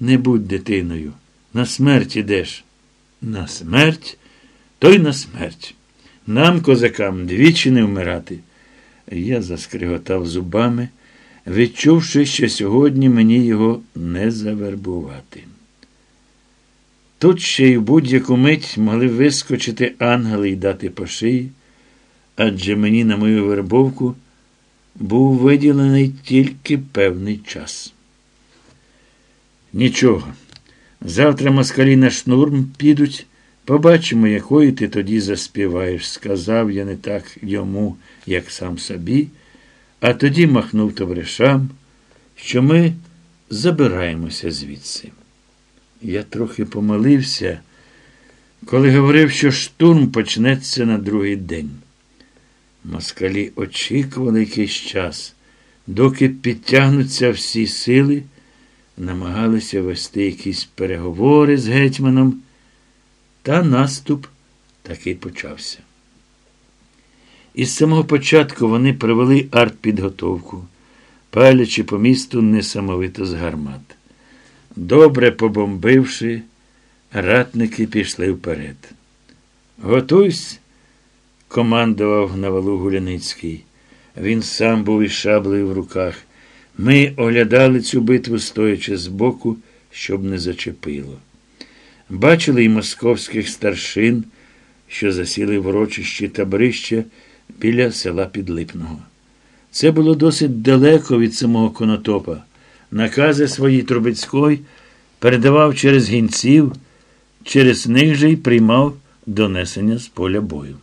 Не будь дитиною. На смерть ідеш. На смерть, то й на смерть. Нам, козакам, двічі не вмирати. Я заскриготав зубами, відчувши, що сьогодні мені його не завербувати. Тут ще й будь-яку мить могли вискочити ангели і дати по шиї, адже мені на мою вербовку був виділений тільки певний час. Нічого. Завтра москалі на шнурм підуть, побачимо, якої ти тоді заспіваєш, сказав я не так йому, як сам собі, а тоді махнув товаришам, що ми забираємося звідси. Я трохи помилився, коли говорив, що штурм почнеться на другий день. Москалі очікували якийсь час, доки підтягнуться всі сили, намагалися вести якісь переговори з гетьманом, та наступ таки почався. Із самого початку вони провели артпідготовку, палячи по місту несамовито з гармат. Добре побомбивши, ратники пішли вперед. Готуйсь, командував на валу Гуляницький. Він сам був із шаблею в руках. Ми оглядали цю битву, стоячи збоку, щоб не зачепило. Бачили й московських старшин, що засіли в урочищі таборища біля села Підлипного. Це було досить далеко від самого конотопа. Накази свої Трубецької передавав через гінців, через них же й приймав донесення з поля бою.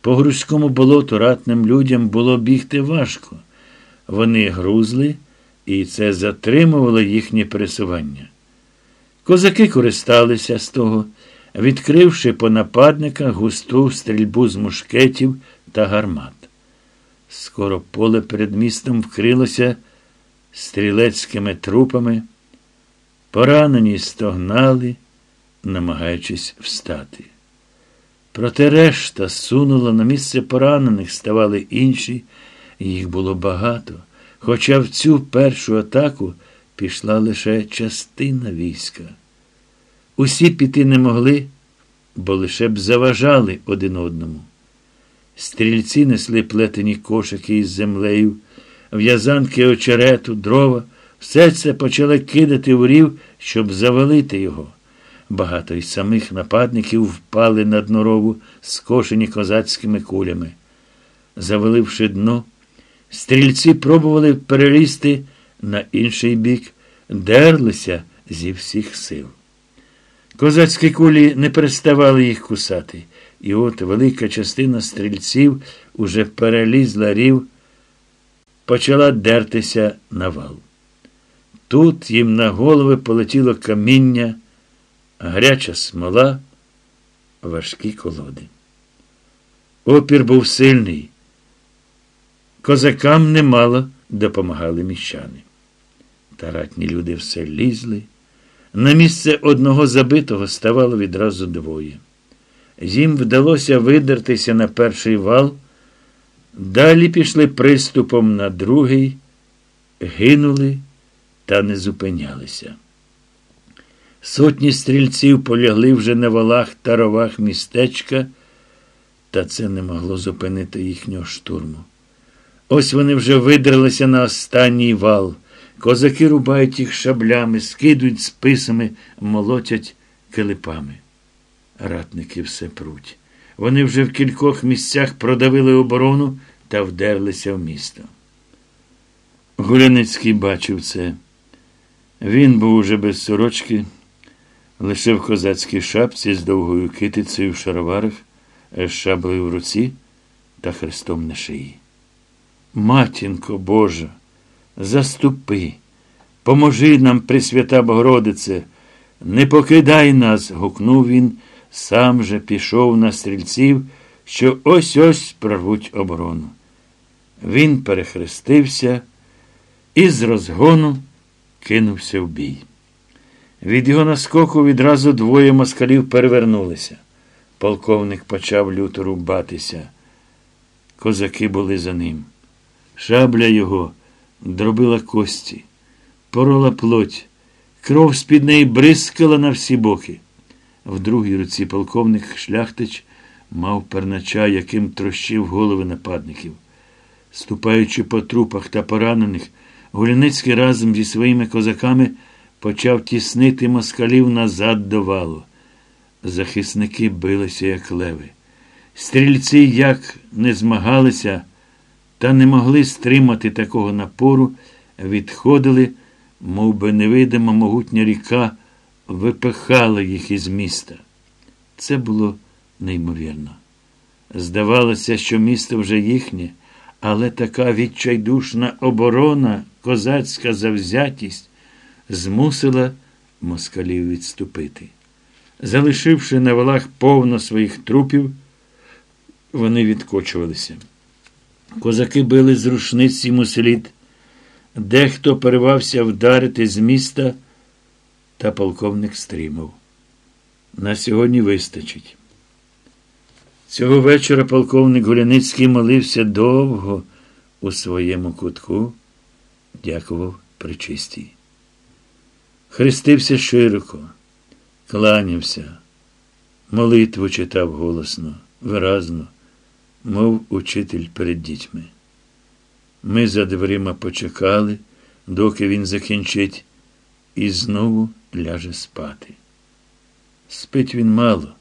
По грузькому болоту ратним людям було бігти важко. Вони грузли, і це затримувало їхнє пересування. Козаки користалися з того, відкривши по нападниках густу стрільбу з мушкетів та гармат. Скоро поле перед містом вкрилося стрілецькими трупами, поранені стогнали, намагаючись встати. Проте решта сунула на місце поранених, ставали інші, їх було багато, хоча в цю першу атаку пішла лише частина війська. Усі піти не могли, бо лише б заважали один одному. Стрільці несли плетені кошики із землею, в'язанки очерету, дрова, все це почали кидати в рів, щоб завалити його. Багато із самих нападників впали на дно рову, скошені козацькими кулями. Заваливши дно, стрільці пробували перелізти на інший бік, дерлися зі всіх сил. Козацькі кулі не переставали їх кусати, і от велика частина стрільців уже перелізла рів, почала дертися на вал. Тут їм на голови полетіло каміння, гаряча смола, важкі колоди. Опір був сильний. Козакам немало допомагали міщани. Таратні люди все лізли. На місце одного забитого ставало відразу двоє. Їм вдалося видертися на перший вал, далі пішли приступом на другий, гинули та не зупинялися. Сотні стрільців полягли вже на валах та ровах містечка, та це не могло зупинити їхнього штурму. Ось вони вже видралися на останній вал. Козаки рубають їх шаблями, скидують списами, молотять килипами. Ратники все пруть. Вони вже в кількох місцях продавили оборону та вдерлися в місто. Гуляницький бачив це. Він був уже без сорочки, лише в козацькій шапці з довгою китицею в шароварах, з шаблею в руці та хрестом на шиї. Матінко Божа, заступи, поможи нам, Пресвята Богородице, не покидай нас, гукнув він, сам же пішов на стрільців, що ось ось прорвуть оборону. Він перехрестився і з розгону кинувся в бій. Від його наскоку відразу двоє москалів перевернулися. Полковник почав люто рубатися. Козаки були за ним. Шабля його дробила кості, порола плоть, Кров з-під неї бризкала на всі боки. В другій руці полковник шляхтич мав пернача, яким трощив голови нападників. Ступаючи по трупах та поранених, Гуляницький разом зі своїми козаками почав тіснити москалів назад до валу. Захисники билися, як леви. Стрільці як не змагалися та не могли стримати такого напору, відходили, мов би невидима могутня ріка випихала їх із міста. Це було неймовірно. Здавалося, що місто вже їхнє, але така відчайдушна оборона, козацька завзятість змусила москалів відступити. Залишивши на валах повно своїх трупів, вони відкочувалися. Козаки били з рушниць йому слід. Дехто перевався вдарити з міста, та полковник стримав. На сьогодні вистачить. Цього вечора полковник Гуляницький молився довго у своєму кутку, дякував причистій. Хрестився широко, кланявся, молитву читав голосно, виразно, мов учитель перед дітьми. Ми за дверима почекали, доки він закінчить, і знову ляже спати. Спить він мало,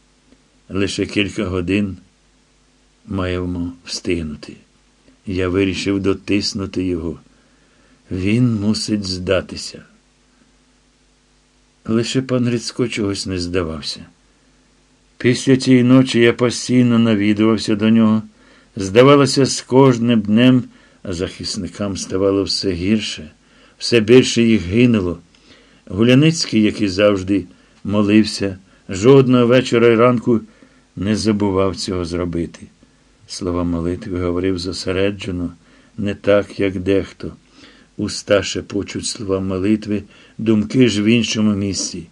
лише кілька годин маємо встигнути. Я вирішив дотиснути його. Він мусить здатися. Лише пан Грицько чогось не здавався. Після цієї ночі я постійно навідувався до нього. Здавалося, з кожним днем захисникам ставало все гірше, все більше їх гинуло. Гуляницький, який завжди молився, жодного вечора й ранку не забував цього зробити. Слова молитви говорив зосереджено, не так, як дехто. Уста шепочуть слова молитви, думки ж в іншому місці.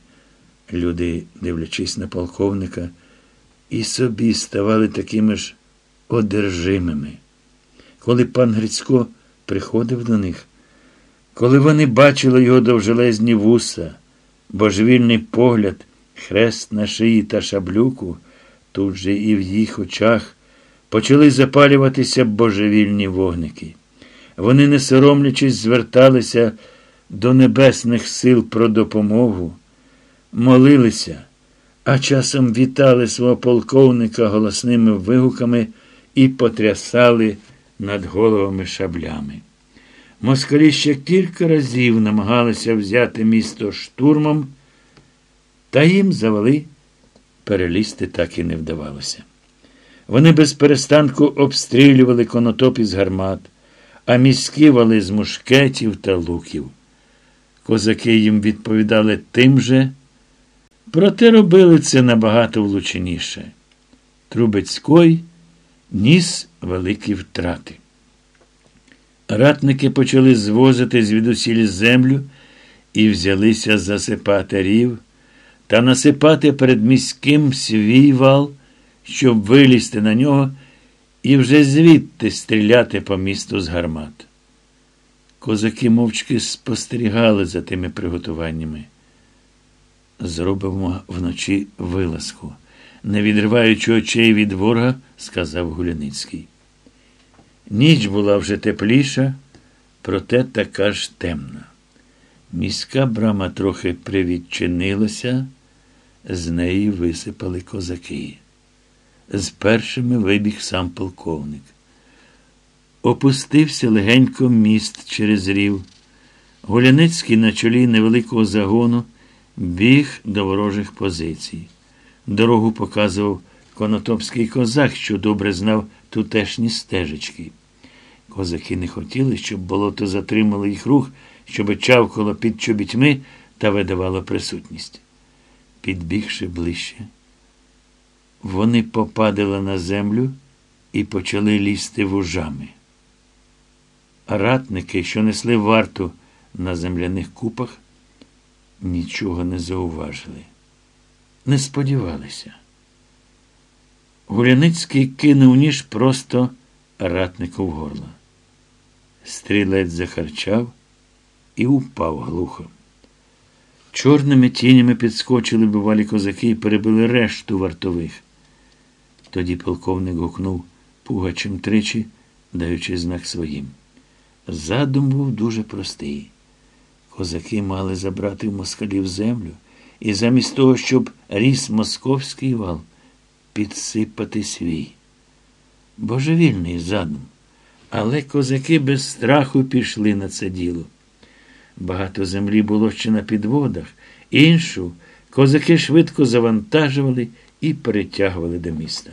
Люди, дивлячись на полковника, і собі ставали такими ж одержимими. Коли пан Грицько приходив до них, коли вони бачили його довжелезні вуса, божевільний погляд, хрест на шиї та шаблюку, тут же і в їх очах почали запалюватися божевільні вогники. Вони, не соромлячись, зверталися до небесних сил про допомогу, молилися, а часом вітали свого полковника голосними вигуками і потрясали над головами шаблями. Москалі ще кілька разів намагалися взяти місто штурмом, та їм завали перелізти так і не вдавалося. Вони без перестанку обстрілювали конотоп з гармат, а міські вали з мушкетів та луків. Козаки їм відповідали тим же, проте робили це набагато влученіше. Трубецькой ніс великі втрати. Ратники почали звозити звідусіль землю і взялися засипати рів та насипати перед міським свій вал, щоб вилізти на нього і вже звідти стріляти по місту з гармат. Козаки мовчки спостерігали за тими приготуваннями. Зробимо вночі вилазку, не відриваючи очей від ворога, сказав Гуляницький. Ніч була вже тепліша, проте така ж темна. Міська брама трохи привідчинилася, з неї висипали козаки. З першими вибіг сам полковник. Опустився легенько міст через рів. Гуляницький на чолі невеликого загону біг до ворожих позицій. Дорогу показував конотопський козак, що добре знав тутешні стежечки. Козаки не хотіли, щоб болото затримало їх рух, щоб чавкало під чобітьми та видавало присутність. Підбігши ближче, вони попадали на землю і почали лізти вужами. Ратники, що несли варту на земляних купах, нічого не зауважили, не сподівалися. Гуляницький кинув ніж просто ратнику в горло. Стрілець захарчав і упав глухо. Чорними тінями підскочили бувалі козаки і перебили решту вартових. Тоді полковник гукнув пугачем тричі, даючи знак своїм. Задум був дуже простий. Козаки мали забрати в москалів землю і замість того, щоб ріс московський вал, підсипати свій. Божевільний задум. Але козаки без страху пішли на це діло. Багато землі було ще на підводах, іншу козаки швидко завантажували і перетягували до міста.